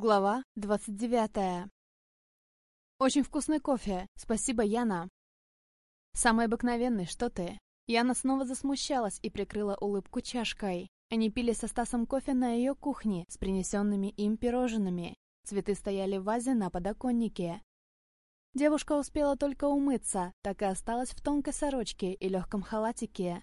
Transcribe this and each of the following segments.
Глава 29. Очень вкусный кофе. Спасибо, Яна. Самый обыкновенный, что ты? Яна снова засмущалась и прикрыла улыбку чашкой. Они пили со Стасом кофе на ее кухне с принесенными им пирожными. Цветы стояли в вазе на подоконнике. Девушка успела только умыться, так и осталась в тонкой сорочке и легком халатике.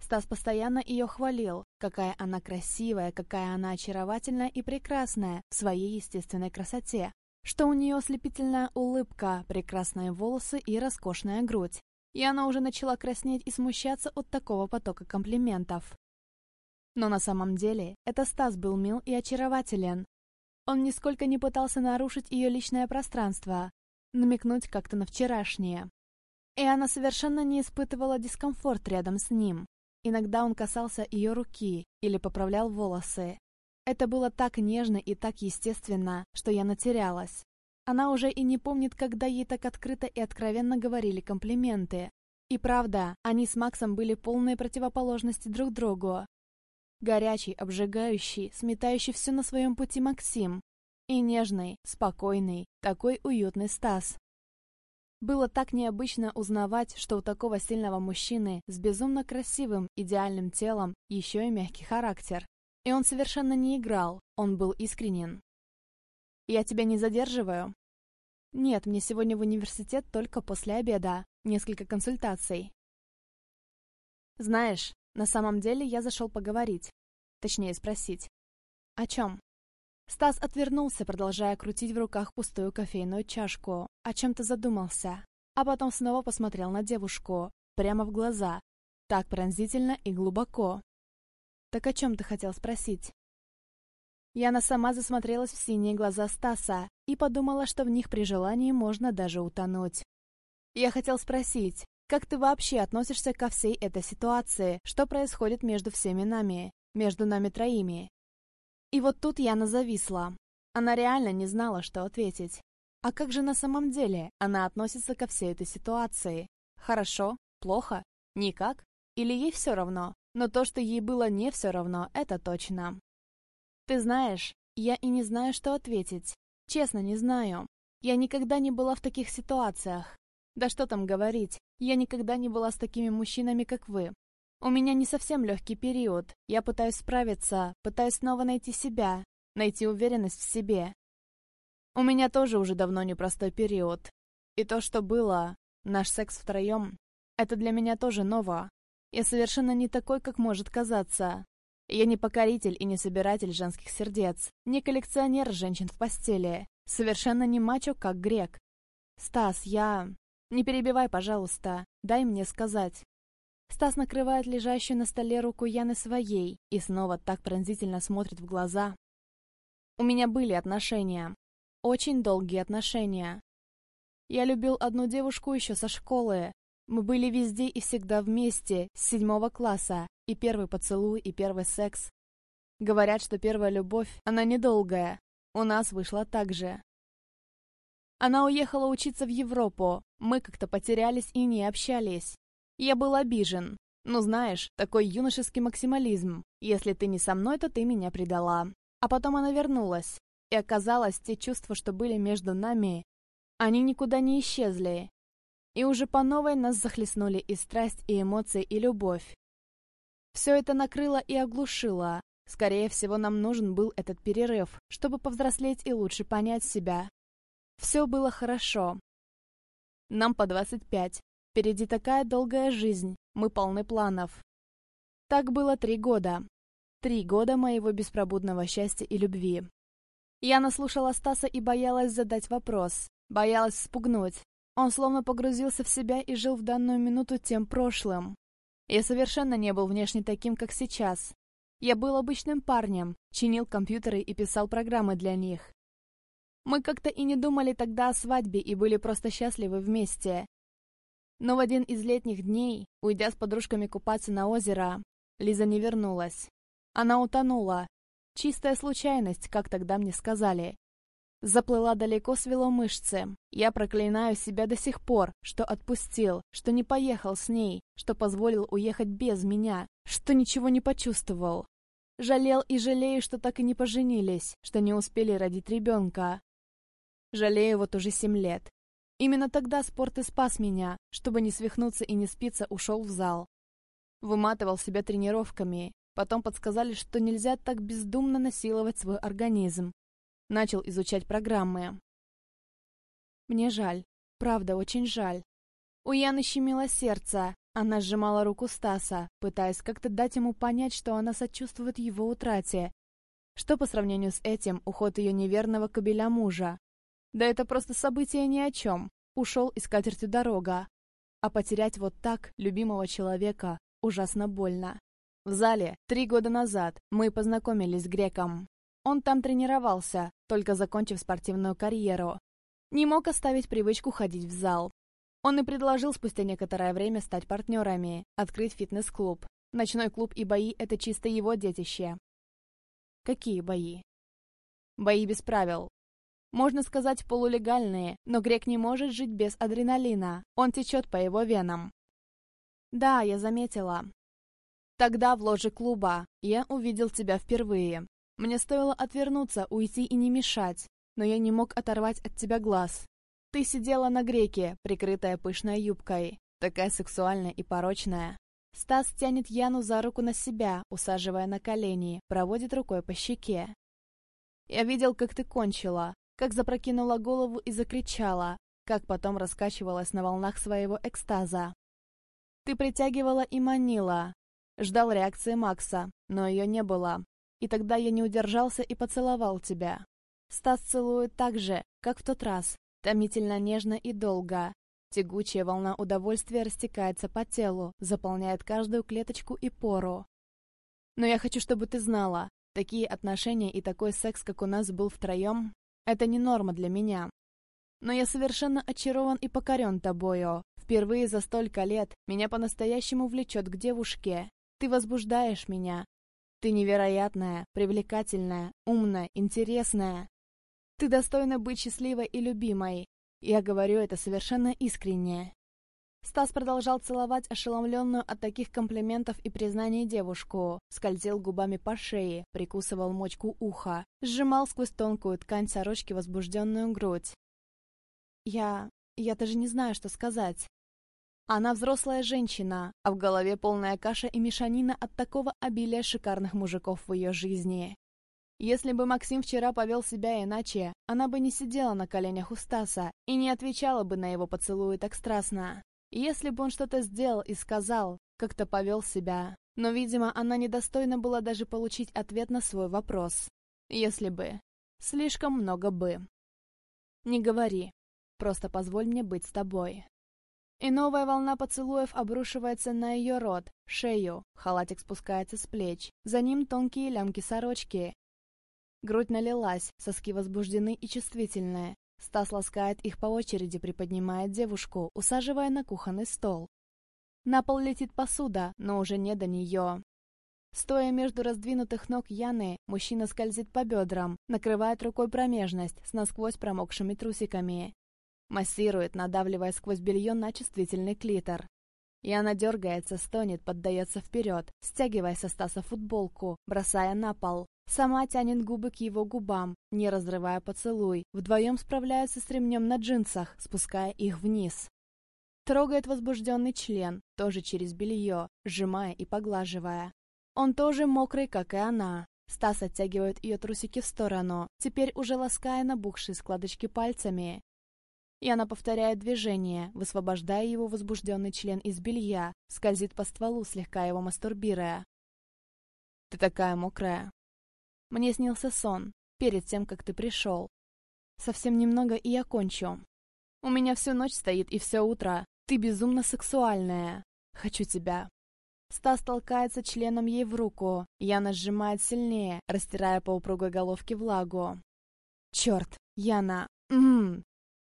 Стас постоянно ее хвалил, какая она красивая, какая она очаровательная и прекрасная в своей естественной красоте, что у нее ослепительная улыбка, прекрасные волосы и роскошная грудь. И она уже начала краснеть и смущаться от такого потока комплиментов. Но на самом деле это Стас был мил и очарователен. Он нисколько не пытался нарушить ее личное пространство, намекнуть как-то на вчерашнее. И она совершенно не испытывала дискомфорт рядом с ним. Иногда он касался ее руки или поправлял волосы. Это было так нежно и так естественно, что я натерялась. Она уже и не помнит, когда ей так открыто и откровенно говорили комплименты. И правда, они с Максом были полные противоположности друг другу. Горячий, обжигающий, сметающий все на своем пути Максим. И нежный, спокойный, такой уютный Стас. Было так необычно узнавать, что у такого сильного мужчины с безумно красивым, идеальным телом еще и мягкий характер. И он совершенно не играл, он был искренен. «Я тебя не задерживаю?» «Нет, мне сегодня в университет только после обеда. Несколько консультаций». «Знаешь, на самом деле я зашел поговорить. Точнее, спросить. О чем?» Стас отвернулся, продолжая крутить в руках пустую кофейную чашку. О чем-то задумался. А потом снова посмотрел на девушку. Прямо в глаза. Так пронзительно и глубоко. «Так о чем ты хотел спросить?» Яна сама засмотрелась в синие глаза Стаса и подумала, что в них при желании можно даже утонуть. «Я хотел спросить, как ты вообще относишься ко всей этой ситуации, что происходит между всеми нами, между нами троими?» И вот тут Яна зависла. Она реально не знала, что ответить. А как же на самом деле она относится ко всей этой ситуации? Хорошо? Плохо? Никак? Или ей все равно? Но то, что ей было не все равно, это точно. Ты знаешь, я и не знаю, что ответить. Честно, не знаю. Я никогда не была в таких ситуациях. Да что там говорить, я никогда не была с такими мужчинами, как вы. У меня не совсем легкий период. Я пытаюсь справиться, пытаюсь снова найти себя, найти уверенность в себе. У меня тоже уже давно непростой период. И то, что было, наш секс втроем, это для меня тоже ново. Я совершенно не такой, как может казаться. Я не покоритель и не собиратель женских сердец, не коллекционер женщин в постели, совершенно не мачо, как грек. Стас, я... Не перебивай, пожалуйста, дай мне сказать. Стас накрывает лежащую на столе руку Яны своей и снова так пронзительно смотрит в глаза. У меня были отношения. Очень долгие отношения. Я любил одну девушку еще со школы. Мы были везде и всегда вместе, с седьмого класса. И первый поцелуй, и первый секс. Говорят, что первая любовь, она недолгая. У нас вышло так же. Она уехала учиться в Европу. Мы как-то потерялись и не общались. Я был обижен. Ну, знаешь, такой юношеский максимализм. Если ты не со мной, то ты меня предала. А потом она вернулась. И оказалось, те чувства, что были между нами, они никуда не исчезли. И уже по новой нас захлестнули и страсть, и эмоции, и любовь. Все это накрыло и оглушило. Скорее всего, нам нужен был этот перерыв, чтобы повзрослеть и лучше понять себя. Все было хорошо. Нам по 25, Впереди такая долгая жизнь, мы полны планов. Так было три года. Три года моего беспробудного счастья и любви. Я наслушала Стаса и боялась задать вопрос, боялась спугнуть. Он словно погрузился в себя и жил в данную минуту тем прошлым. Я совершенно не был внешне таким, как сейчас. Я был обычным парнем, чинил компьютеры и писал программы для них. Мы как-то и не думали тогда о свадьбе и были просто счастливы вместе. Но в один из летних дней, уйдя с подружками купаться на озеро, Лиза не вернулась. Она утонула. Чистая случайность, как тогда мне сказали. Заплыла далеко, свело мышцы. Я проклинаю себя до сих пор, что отпустил, что не поехал с ней, что позволил уехать без меня, что ничего не почувствовал. Жалел и жалею, что так и не поженились, что не успели родить ребенка. Жалею вот уже семь лет. Именно тогда спорт и спас меня, чтобы не свихнуться и не спиться, ушел в зал. Выматывал себя тренировками, потом подсказали, что нельзя так бездумно насиловать свой организм. Начал изучать программы. Мне жаль, правда, очень жаль. У Яны щемило сердце, она сжимала руку Стаса, пытаясь как-то дать ему понять, что она сочувствует его утрате, что по сравнению с этим уход ее неверного кобеля мужа. Да это просто событие ни о чем. Ушел и скатертью дорога. А потерять вот так любимого человека ужасно больно. В зале три года назад мы познакомились с Греком. Он там тренировался, только закончив спортивную карьеру. Не мог оставить привычку ходить в зал. Он и предложил спустя некоторое время стать партнерами, открыть фитнес-клуб. Ночной клуб и бои — это чисто его детище. Какие бои? Бои без правил. Можно сказать, полулегальные, но грек не может жить без адреналина. Он течет по его венам. Да, я заметила. Тогда в ложе клуба я увидел тебя впервые. Мне стоило отвернуться, уйти и не мешать, но я не мог оторвать от тебя глаз. Ты сидела на греке, прикрытая пышной юбкой, такая сексуальная и порочная. Стас тянет Яну за руку на себя, усаживая на колени, проводит рукой по щеке. Я видел, как ты кончила, как запрокинула голову и закричала, как потом раскачивалась на волнах своего экстаза. Ты притягивала и манила. Ждал реакции Макса, но ее не было. И тогда я не удержался и поцеловал тебя. Стас целует так же, как в тот раз, Томительно нежно и долго. Тягучая волна удовольствия растекается по телу, заполняет каждую клеточку и пору. Но я хочу, чтобы ты знала, такие отношения и такой секс, как у нас был втроем, это не норма для меня. Но я совершенно очарован и покорен тобою. Впервые за столько лет меня по-настоящему влечет к девушке. Ты возбуждаешь меня. Ты невероятная, привлекательная, умная, интересная. Ты достойна быть счастливой и любимой. Я говорю это совершенно искренне. Стас продолжал целовать ошеломленную от таких комплиментов и признаний девушку, скользил губами по шее, прикусывал мочку уха, сжимал сквозь тонкую ткань сорочки возбужденную грудь. Я... я даже не знаю, что сказать. Она взрослая женщина, а в голове полная каша и мешанина от такого обилия шикарных мужиков в ее жизни. Если бы Максим вчера повел себя иначе, она бы не сидела на коленях у Стаса и не отвечала бы на его поцелуи так страстно. Если бы он что-то сделал и сказал, как-то повел себя. Но, видимо, она недостойна была даже получить ответ на свой вопрос. Если бы. Слишком много бы. Не говори. Просто позволь мне быть с тобой. И новая волна поцелуев обрушивается на ее рот, шею, халатик спускается с плеч, за ним тонкие лямки сорочки, Грудь налилась, соски возбуждены и чувствительные. Стас ласкает их по очереди, приподнимает девушку, усаживая на кухонный стол. На пол летит посуда, но уже не до нее. Стоя между раздвинутых ног Яны, мужчина скользит по бедрам, накрывает рукой промежность с насквозь промокшими трусиками. Массирует, надавливая сквозь белье на чувствительный клитор. Яна дергается, стонет, поддается вперед, стягивая со Стаса футболку, бросая на пол. Сама тянет губы к его губам, не разрывая поцелуй. Вдвоем справляются с ремнем на джинсах, спуская их вниз. Трогает возбужденный член, тоже через белье, сжимая и поглаживая. Он тоже мокрый, как и она. Стас оттягивает ее трусики в сторону, теперь уже лаская набухшие складочки пальцами. И она повторяет движение, высвобождая его возбужденный член из белья, скользит по стволу, слегка его мастурбируя. «Ты такая мокрая», мне снился сон, перед тем, как ты пришел. Совсем немного, и я кончу. У меня всю ночь стоит и все утро. Ты безумно сексуальная. Хочу тебя. Стас толкается членом ей в руку. Яна сжимает сильнее, растирая по упругой головке влагу. Черт, Яна. Ммм,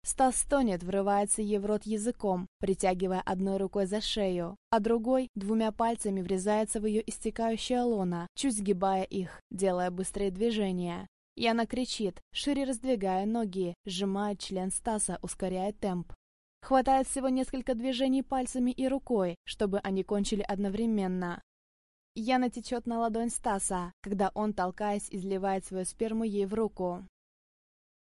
Стас стонет, врывается ей в рот языком, притягивая одной рукой за шею, а другой двумя пальцами врезается в ее истекающее лоно, чуть сгибая их, делая быстрые движения. Яна кричит, шире раздвигая ноги, сжимает член Стаса, ускоряя темп. Хватает всего несколько движений пальцами и рукой, чтобы они кончили одновременно. Яна течет на ладонь Стаса, когда он, толкаясь, изливает свою сперму ей в руку.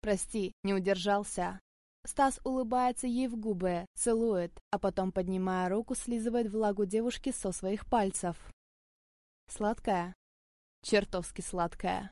«Прости, не удержался». Стас улыбается ей в губы, целует, а потом, поднимая руку, слизывает влагу девушки со своих пальцев. Сладкая? Чертовски сладкая.